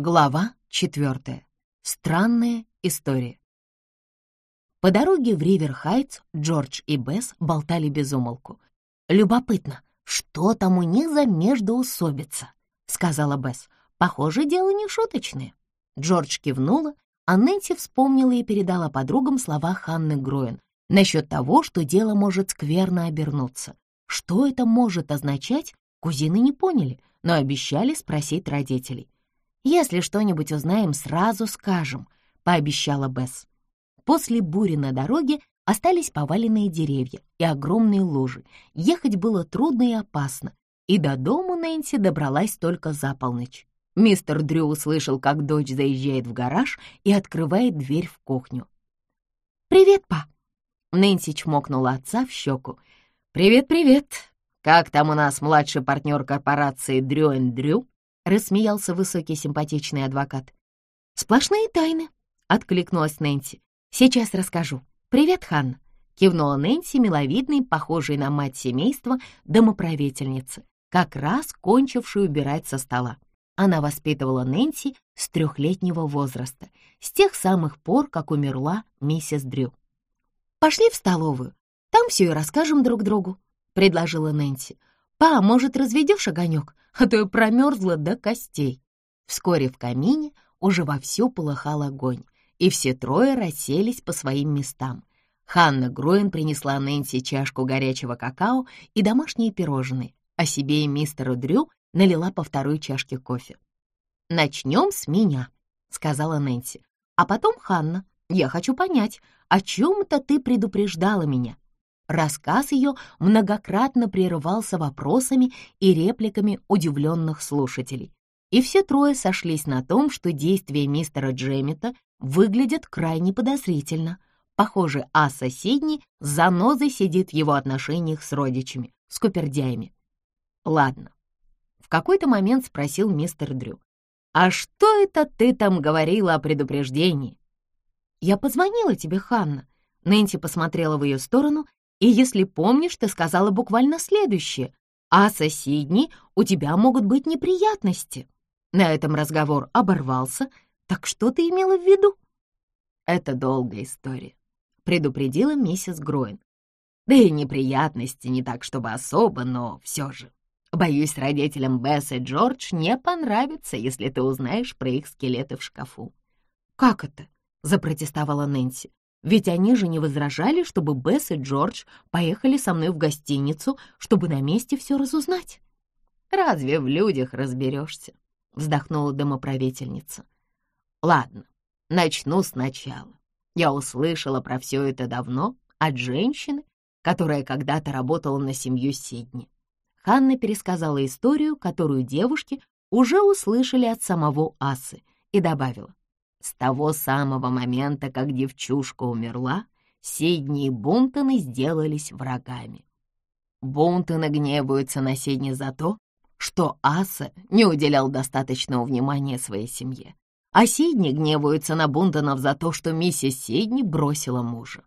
Глава четвертая. Странная история. По дороге в Ривер-Хайтс Джордж и Бесс болтали без умолку. «Любопытно, что там у них за междоусобица?» — сказала Бесс. «Похоже, дело не шуточное». Джордж кивнула, а Нэнси вспомнила и передала подругам слова Ханны Гроен насчет того, что дело может скверно обернуться. Что это может означать, кузины не поняли, но обещали спросить родителей. «Если что-нибудь узнаем, сразу скажем», — пообещала Бесс. После бури на дороге остались поваленные деревья и огромные лужи. Ехать было трудно и опасно, и до дома Нэнси добралась только за полночь. Мистер Дрю услышал, как дочь заезжает в гараж и открывает дверь в кухню. «Привет, па!» Нэнси чмокнула отца в щеку. «Привет-привет! Как там у нас младший партнер корпорации Дрю энд Дрю?» — рассмеялся высокий симпатичный адвокат. «Сплошные тайны», — откликнулась Нэнси. «Сейчас расскажу. Привет, Ханна», — кивнула Нэнси, миловидной, похожей на мать семейства, домоправительницы, как раз кончившей убирать со стола. Она воспитывала Нэнси с трехлетнего возраста, с тех самых пор, как умерла миссис Дрю. «Пошли в столовую, там все и расскажем друг другу», — предложила Нэнси. «Па, может, разведешь огонек, а то я промерзла до костей». Вскоре в камине уже вовсю полыхал огонь, и все трое расселись по своим местам. Ханна Гроин принесла Нэнси чашку горячего какао и домашние пирожные, а себе и мистеру Дрю налила по второй чашке кофе. «Начнем с меня», — сказала Нэнси. «А потом Ханна. Я хочу понять, о чем-то ты предупреждала меня». Рассказ ее многократно прерывался вопросами и репликами удивленных слушателей. И все трое сошлись на том, что действия мистера Джеммета выглядят крайне подозрительно. Похоже, а соседний с занозой сидит в его отношениях с родичами, с купердяями. Ладно. В какой-то момент спросил мистер Дрю. «А что это ты там говорила о предупреждении?» «Я позвонила тебе, Ханна». Нэнси посмотрела в ее сторону, и, если помнишь, ты сказала буквально следующее. «А соседней у тебя могут быть неприятности». На этом разговор оборвался, так что ты имела в виду? Это долгая история, предупредила миссис Гроин. Да и неприятности не так, чтобы особо, но все же. Боюсь, родителям Бесс и Джордж не понравится, если ты узнаешь про их скелеты в шкафу. «Как это?» — запротестовала Нэнси. «Ведь они же не возражали, чтобы Бесс и Джордж поехали со мной в гостиницу, чтобы на месте все разузнать». «Разве в людях разберешься?» — вздохнула домоправительница. «Ладно, начну сначала. Я услышала про все это давно от женщины, которая когда-то работала на семью Сидни. Ханна пересказала историю, которую девушки уже услышали от самого Асы, и добавила. С того самого момента, как девчушка умерла, Сидни и Бунтоны сделались врагами. Бунтоны гневаются на Сидни за то, что Аса не уделял достаточного внимания своей семье, а Сидни гневаются на Бунтонов за то, что миссис Сидни бросила мужа.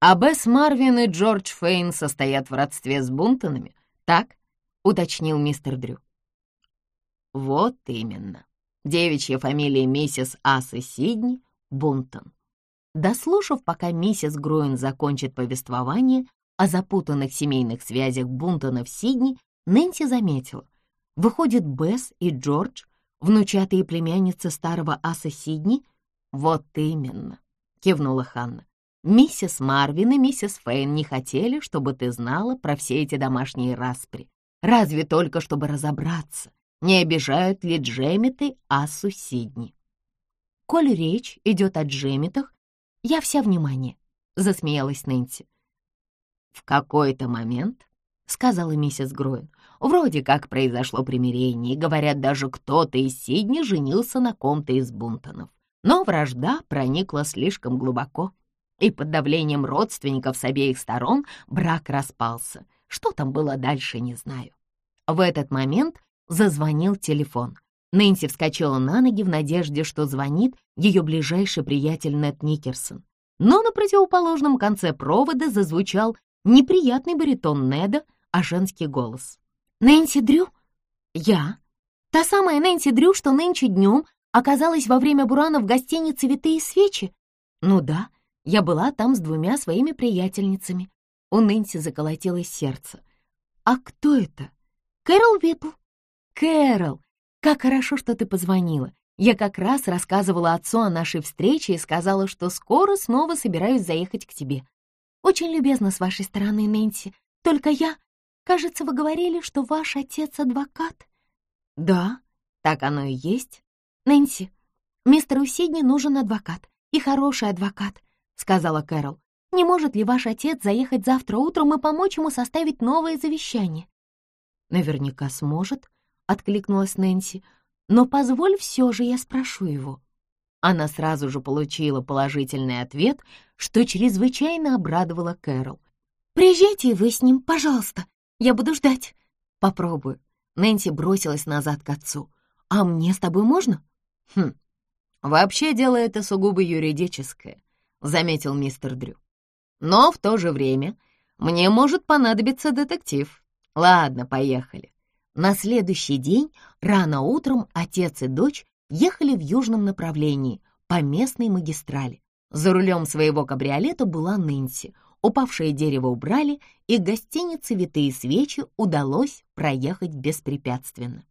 А Бесс Марвин и Джордж Фейн состоят в родстве с Бунтонами, так?» — уточнил мистер Дрю. «Вот именно. Девичья фамилия миссис Асы Сидни — Бунтон». Дослушав, пока миссис Груин закончит повествование о запутанных семейных связях Бунтона в Сидни, Нэнси заметила. Выходит, Бесс и Джордж — внучатые племянницы старого аса Сидни? Вот именно, — кивнула Ханна. Миссис Марвин и миссис Фейн не хотели, чтобы ты знала про все эти домашние распри. Разве только чтобы разобраться, не обижают ли Джемиты Асу Сидни. Коль речь идет о Джемитах, я вся внимание, — засмеялась Нэнси. В какой-то момент — сказала миссис Гроин. «Вроде как произошло примирение, говорят, даже кто-то из Сидни женился на ком-то из Бунтонов. Но вражда проникла слишком глубоко, и под давлением родственников с обеих сторон брак распался. Что там было дальше, не знаю». В этот момент зазвонил телефон. Нэнси вскочила на ноги в надежде, что звонит ее ближайший приятель Нед Никерсон. Но на противоположном конце провода зазвучал неприятный баритон Неда, а женский голос. «Нэнси Дрю?» «Я?» Та самая Нэнси Дрю, что нынче днем оказалась во время бурана в гостинице «Витые свечи»? Ну да, я была там с двумя своими приятельницами. У Нэнси заколотилось сердце. А кто это? Кэрол Випл. Кэрол, как хорошо, что ты позвонила. Я как раз рассказывала отцу о нашей встрече и сказала, что скоро снова собираюсь заехать к тебе. Очень любезно с вашей стороны, Нэнси. Только я... Кажется, вы говорили, что ваш отец адвокат. Да, так оно и есть. Нэнси, мистеру Сидни нужен адвокат. И хороший адвокат, сказала Кэрол. Не может ли ваш отец заехать завтра утром и помочь ему составить новое завещание? Наверняка сможет, откликнулась Нэнси. Но позволь все же я спрошу его. Она сразу же получила положительный ответ, что чрезвычайно обрадовала Кэрол. «Приезжайте вы с ним, пожалуйста. Я буду ждать». «Попробую». Нэнси бросилась назад к отцу. «А мне с тобой можно?» «Хм, вообще дело это сугубо юридическое», — заметил мистер Дрю. «Но в то же время мне может понадобиться детектив. Ладно, поехали». На следующий день рано утром отец и дочь ехали в южном направлении по местной магистрали. За рулем своего кабриолета была Нэнси. Упавшее дерево убрали, и гостинице «Витые свечи» удалось проехать беспрепятственно.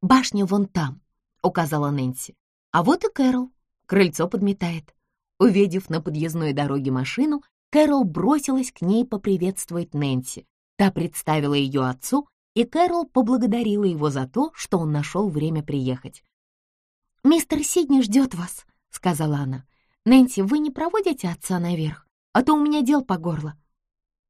«Башня вон там», — указала Нэнси. «А вот и Кэрол. Крыльцо подметает». Увидев на подъездной дороге машину, Кэрол бросилась к ней поприветствовать Нэнси. Та представила ее отцу, и Кэрол поблагодарила его за то, что он нашел время приехать. «Мистер Сидни ждет вас», — сказала она. «Нэнси, вы не проводите отца наверх, а то у меня дел по горло».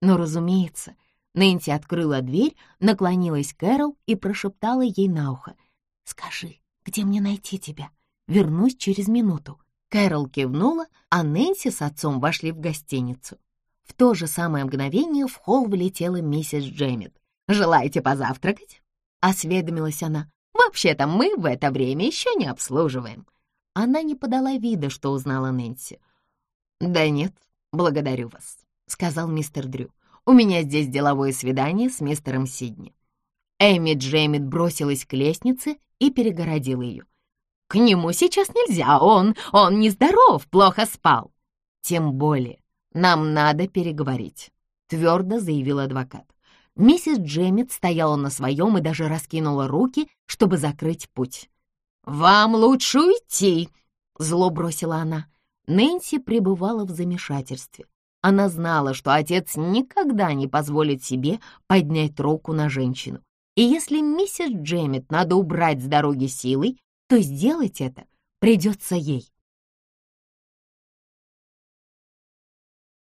Но, разумеется, Нэнси открыла дверь, наклонилась к Кэрол и прошептала ей на ухо. «Скажи, где мне найти тебя? Вернусь через минуту». Кэрол кивнула, а Нэнси с отцом вошли в гостиницу. В то же самое мгновение в холл влетела миссис Джеммит. «Желаете позавтракать?» — осведомилась она. Вообще-то мы в это время еще не обслуживаем». Она не подала вида, что узнала Нэнси. «Да нет, благодарю вас», — сказал мистер Дрю. «У меня здесь деловое свидание с мистером Сидни». Эми Джеймит бросилась к лестнице и перегородила ее. «К нему сейчас нельзя, он, он нездоров, плохо спал». «Тем более, нам надо переговорить», — твердо заявил адвокат. Миссис Джеммит стояла на своем и даже раскинула руки, чтобы закрыть путь. «Вам лучше уйти!» — зло бросила она. Нэнси пребывала в замешательстве. Она знала, что отец никогда не позволит себе поднять руку на женщину. И если миссис Джеммит надо убрать с дороги силой, то сделать это придется ей.